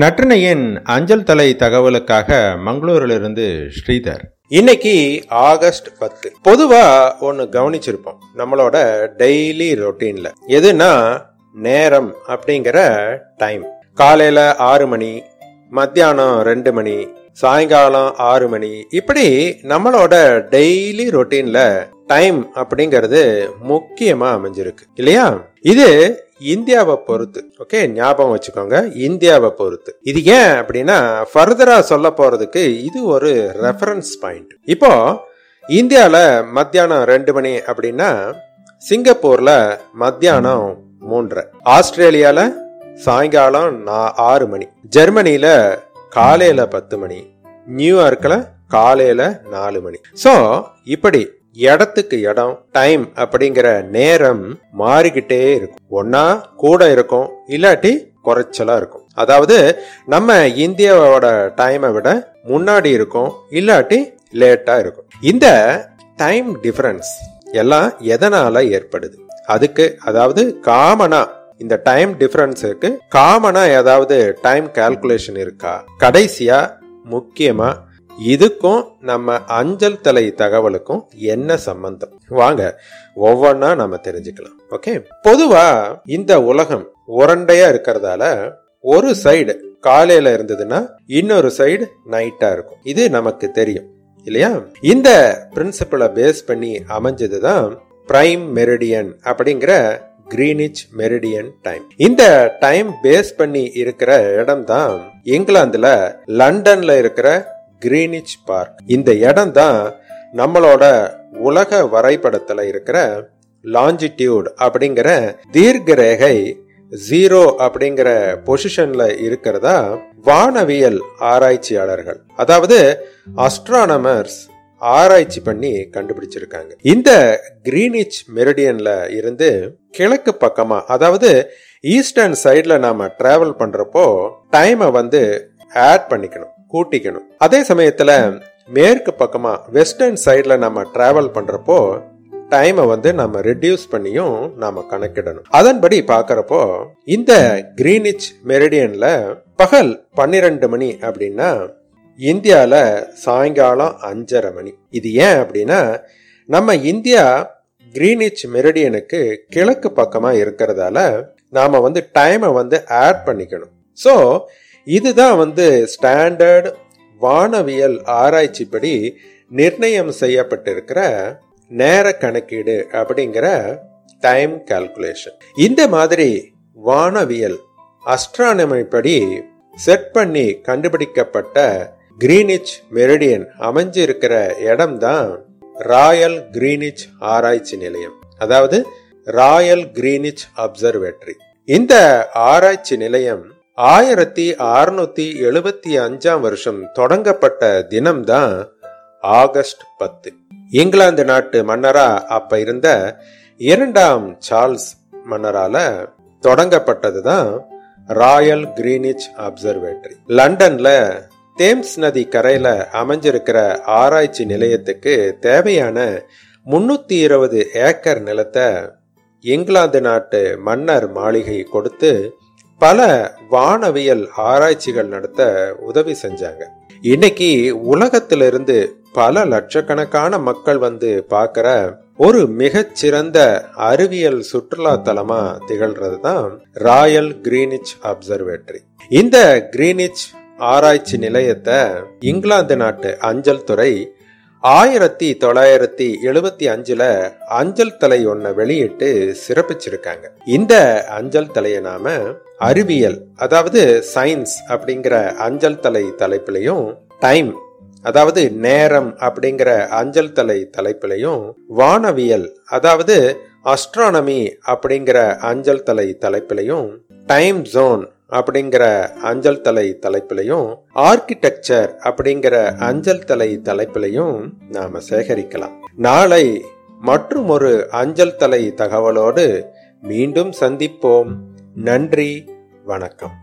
நற்றினையின் அஞ்சல் தலை தகவலுக்காக மங்களூரிலிருந்து ஸ்ரீதர். இன்னைக்கு ஆகஸ்ட் பத்து. பொதுவா ஒன்னு கவனிச்சிருப்போம். நம்மளோட டெய்லி ரொட்டீன்ல எதுனா நேரம் அப்படிங்கிற டைம் காலையில ஆறு மணி மத்தியானம் ரெண்டு மணி சாயங்காலம் ஆறு மணி. இப்படி நம்மளோட டெய்லி ரொட்டீன்ல டைம் அப்படிங்கிறது முக்கியமா அமைஞ்சிருக்கு. இல்லையா? இது இந்தியாவை பொறுத்து. ஓகே ஞாபகம் வச்சுக்கோங்க இந்தியாவை பொறுத்து. இது ஏன் அப்படின்னா ஃபர்தரா சொல்ல போறதுக்கு இது ஒரு ரெஃபரன்ஸ் பாயிண்ட் இப்போ இந்தியாவில் மத்தியானம் ரெண்டு மணி அப்படின்னா சிங்கப்பூர்ல மத்தியானம் மூன்றரை. ஆஸ்திரேலியால சாயங்காலம் ஆறு மணி. ஜெர்மனியில காலையில பத்து மணி. நியூயார்க்ல காலையில நாலு மணி. சோ இப்படி இடத்துக்கு இடம் டைம் அப்படிங்கிற நேரம் மாறிக்கிட்டே இருக்கும். ஒன்னா கூட இருக்கும் இல்லாட்டி குறைச்சலா இருக்கும். அதாவது நம்ம இந்தியாவோட டைமை விட முன்னாடி இருக்கும் இல்லாட்டி லேட்டா இருக்கும். இந்த டைம் டிஃபரன்ஸ் எல்லாம் எதனால ஏற்படுது? அதுக்கு அதாவது காமனா இந்த டைம் டிஃபரன்ஸுக்கு காமனா ஏதாவது டைம் கால்குலேஷன் இருக்கா? கடைசியா முக்கியமா இதுக்கும் நம்ம அஞ்சல் தலை தகவலுக்கும் என்ன சம்பந்தம்? வாங்க ஒவ்வொன்னா நம்ம தெரிஞ்சுக்கலாம். ஓகே? பொதுவா இந்த உலகம் உரண்டையா இருக்கிறதால ஒரு சைடு காலையில இருந்ததுன்னா இன்னொரு சைடு நைட்டா இருக்கும். இது நமக்கு தெரியும். இல்லையா? இந்த பிரின்சிபலை பேஸ் பண்ணி அமைஞ்சது தான் பிரைம் மெரிடியன் அப்படிங்கிற கிரீனிச் மெரிடியன் டைம் இந்த டைம் பேஸ் பண்ணி இருக்கிற இடம் தான் இங்கிலாந்துல லண்டன்ல இருக்கிற கிரீனிச் பார்க் இந்த இடம் தான் நம்மளோட உலக வரைபடத்துல இருக்கிற லாஞ்சிடியூட் அப்படிங்கிற தீர்க்க ரேகை ஜீரோ அப்படிங்கிற பொசிஷன்ல இருக்கிறதா வானவியல் ஆராய்ச்சியாளர்கள். அதாவது அஸ்ட்ரானமர்ஸ் ஆராய்ச்சி பண்ணி கண்டுபிடிச்சிருக்காங்க. இந்த கிரீனிச் மெரிடியன்ல இருந்து கிழக்கு பக்கமா அதாவது ஈஸ்டர்ன் சைட்ல நாம டிராவல் பண்றப்போ டைமை வந்து ஆட் பண்ணிக்கணும். கூட்டிக்கணும். அதே சமயத்துல மேற்கு பக்கமா வெஸ்டர்ன் சைட்ல நம்ம டிராவல் பண்றப்போ டைமை வந்து நம்ம ரெடியூஸ் பண்ணியும் நாம கணக்கிடணும். அதன்படி பார்க்குறப்போ இந்த கிரீனிச் மெரிடியன்ல பகல் பன்னிரெண்டு மணி அப்படின்னா இந்தியால சாயங்காலம் அஞ்சரை மணி. இது ஏன் அப்படின்னா நம்ம இந்தியா கிரீனிச் மெரிடியனுக்கு கிழக்கு பக்கமா இருக்கிறதால நாம வந்து டைமை வந்து ஆட் பண்ணிக்கணும். ஸோ இதுதான் வந்து ஸ்டாண்டர்ட் வானவியல் ஆராய்ச்சிப்படி நிர்ணயம் செய்யப்பட்டிருக்கிற நேர கணக்கீடு அப்படிங்கிற டைம் கால்குலேஷன் இந்த மாதிரி வானவியல் அஸ்ட்ரானமி படி செட் பண்ணி கண்டுபிடிக்கப்பட்ட கிரீனிச் மெரிடியன் அமைஞ்சிருக்கிற இடம் தான் ராயல் கிரீனிச் ஆராய்ச்சி நிலையம். அதாவது ராயல் கிரீனிச் அப்சர்வேட்டரி இந்த ஆராய்ச்சி நிலையம் ஆயிரத்தி அறுநூத்தி எழுபத்தி அஞ்சாம் வருஷம் தொடங்கப்பட்ட தினம்தான் ஆகஸ்ட் பத்து. இங்கிலாந்து நாட்டு மன்னரா அப்ப இருந்த இரண்டாம் சார்ல்ஸ் மன்னரால தொடங்கப்பட்டதுதான் ராயல் கிரீனிச் அப்சர்வேட்டரி. லண்டன்ல தேம்ஸ் நதி கரையில அமைஞ்சிருக்கிற ஆராய்ச்சி நிலையத்துக்கு தேவையான முன்னூத்தி இருபது ஏக்கர் நிலத்தை இங்கிலாந்து நாட்டு மன்னர் மாளிகை கொடுத்து பல வானவியல் ஆராய்ச்சிகள் நடத்த உதவி செஞ்சாங்க. இன்னைக்கு உலகத்திலிருந்து பல லட்சக்கணக்கான மக்கள் வந்து பார்க்கிற ஒரு மிகச்சிறந்த அறிவியல் சுற்றுலா தலமா திகழ்றது தான் ராயல் கிரீனிச் அப்சர்வேட்டரி. இந்த கிரீனிச் ஆராய்ச்சி நிலையத்தை இங்கிலாந்து நாட்டு அஞ்சல் துறை ஆயிரத்தி தொள்ளாயிரத்தி எழுபத்தி அஞ்சுல அஞ்சல் தலை ஒன்ன வெளியிட்டு சிறப்பிச்சிருக்காங்க. இந்த அஞ்சல் தலையை நாம அறிவியல் அதாவது சயின்ஸ் அப்படிங்கிற அஞ்சல் தலை தலைப்பிலையும் டைம் அதாவது நேரம் அப்படிங்கிற அஞ்சல் தலை தலைப்பிலையும் வானவியல் அதாவது அஸ்ட்ரானமி அப்படிங்கிற அஞ்சல் தலை தலைப்பிலையும் டைம் ஜோன் அப்படிங்கிற அஞ்சல் தலை தலைப்பிலையும் ஆர்கிடெக்சர் அப்படிங்கிற அஞ்சல் தலை தலைப்பிலையும் நாம சேகரிக்கலாம். நாளை மற்றும் ஒரு அஞ்சல் தலை தகவலோடு மீண்டும் சந்திப்போம். நன்றி வணக்கம்.